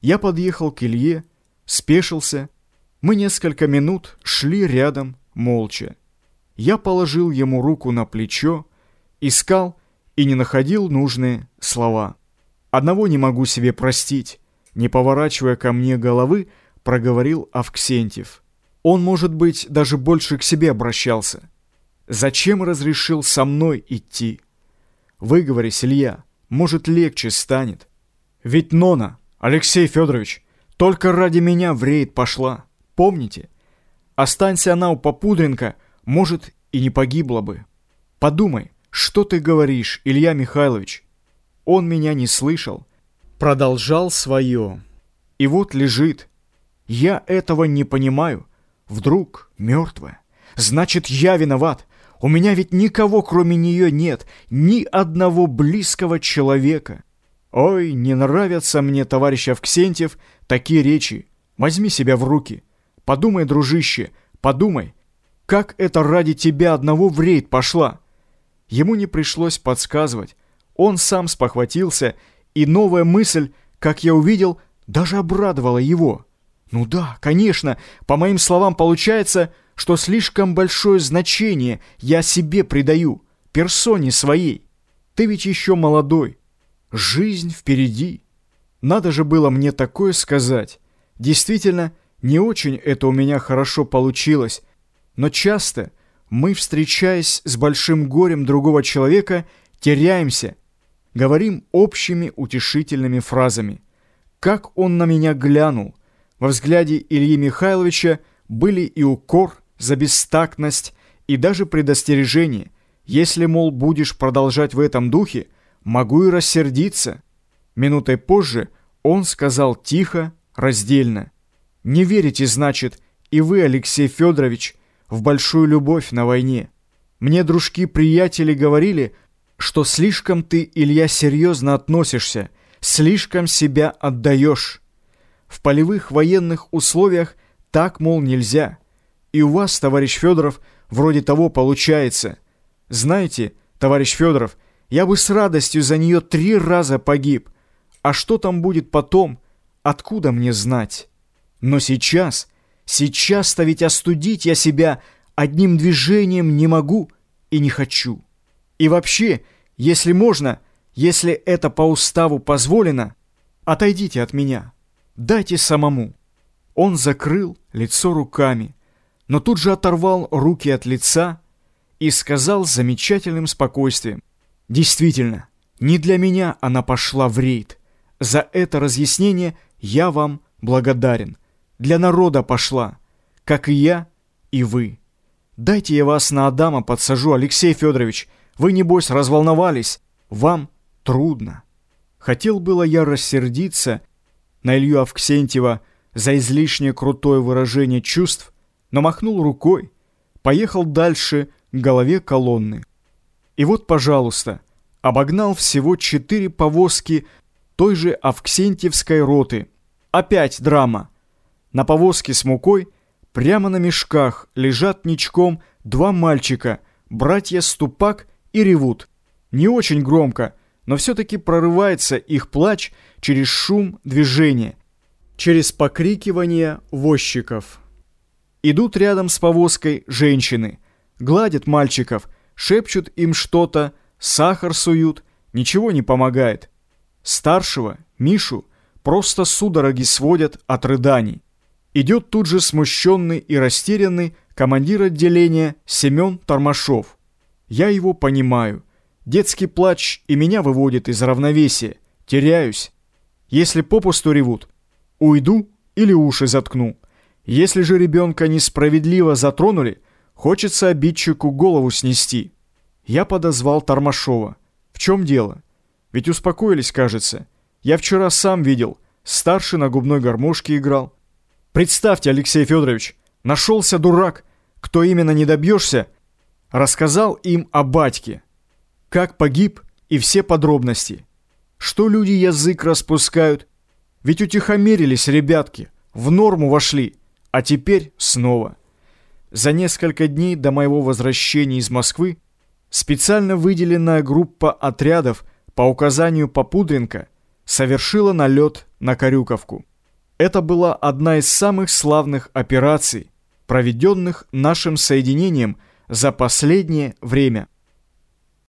Я подъехал к Илье, спешился. Мы несколько минут шли рядом, молча. Я положил ему руку на плечо, искал и не находил нужные слова. Одного не могу себе простить. Не поворачивая ко мне головы, проговорил Авксентьев. Он, может быть, даже больше к себе обращался. Зачем разрешил со мной идти? Выговорись, Илья, может, легче станет. Ведь Нона, Алексей Федорович, только ради меня в рейд пошла. Помните? Останься она у Попудренко, может, и не погибла бы. Подумай, что ты говоришь, Илья Михайлович? Он меня не слышал. Продолжал свое. И вот лежит. Я этого не понимаю. Вдруг мертвая. Значит, я виноват. У меня ведь никого, кроме нее, нет. Ни одного близкого человека. Ой, не нравятся мне, товарищ Авксентьев, такие речи. Возьми себя в руки. Подумай, дружище, подумай, как это ради тебя одного в рейд пошла. Ему не пришлось подсказывать. Он сам спохватился, и новая мысль, как я увидел, даже обрадовала его. Ну да, конечно, по моим словам получается, что слишком большое значение я себе придаю, персоне своей. Ты ведь еще молодой. Жизнь впереди. Надо же было мне такое сказать. Действительно, не очень это у меня хорошо получилось, но часто мы, встречаясь с большим горем другого человека, теряемся, говорим общими утешительными фразами. Как он на меня глянул! Во взгляде Ильи Михайловича были и укор за бестактность, и даже предостережение. Если, мол, будешь продолжать в этом духе, могу и рассердиться. Минутой позже он сказал тихо, раздельно. «Не верите, значит, и вы, Алексей Федорович, в большую любовь на войне. Мне дружки-приятели говорили, что слишком ты, Илья, серьезно относишься, слишком себя отдаешь. В полевых военных условиях так, мол, нельзя. И у вас, товарищ Федоров, вроде того получается. Знаете, товарищ Федоров, я бы с радостью за нее три раза погиб. А что там будет потом, откуда мне знать? Но сейчас Сейчас-то ведь остудить я себя одним движением не могу и не хочу. И вообще, если можно, если это по уставу позволено, отойдите от меня, дайте самому. Он закрыл лицо руками, но тут же оторвал руки от лица и сказал с замечательным спокойствием. Действительно, не для меня она пошла в рейд. За это разъяснение я вам благодарен для народа пошла, как и я, и вы. Дайте я вас на Адама подсажу, Алексей Федорович. Вы, небось, разволновались. Вам трудно. Хотел было я рассердиться на Илью Авксентьева за излишне крутое выражение чувств, но махнул рукой, поехал дальше к голове колонны. И вот, пожалуйста, обогнал всего четыре повозки той же Авксентьевской роты. Опять драма. На повозке с мукой прямо на мешках лежат ничком два мальчика, братья Ступак и ревут. Не очень громко, но все-таки прорывается их плач через шум движения, через покрикивание возчиков. Идут рядом с повозкой женщины, гладят мальчиков, шепчут им что-то, сахар суют, ничего не помогает. Старшего, Мишу, просто судороги сводят от рыданий. Идет тут же смущенный и растерянный командир отделения Семен Тормашов. Я его понимаю. Детский плач и меня выводит из равновесия. Теряюсь. Если попусту ревут, уйду или уши заткну. Если же ребенка несправедливо затронули, хочется обидчику голову снести. Я подозвал Тормашова. В чем дело? Ведь успокоились, кажется. Я вчера сам видел. Старший на губной гармошке играл. Представьте, Алексей Федорович, нашелся дурак, кто именно не добьешься, рассказал им о батьке, как погиб и все подробности. Что люди язык распускают, ведь утихомирились ребятки, в норму вошли, а теперь снова. За несколько дней до моего возвращения из Москвы специально выделенная группа отрядов по указанию Попудренко совершила налет на Карюковку. Это была одна из самых славных операций, проведенных нашим соединением за последнее время.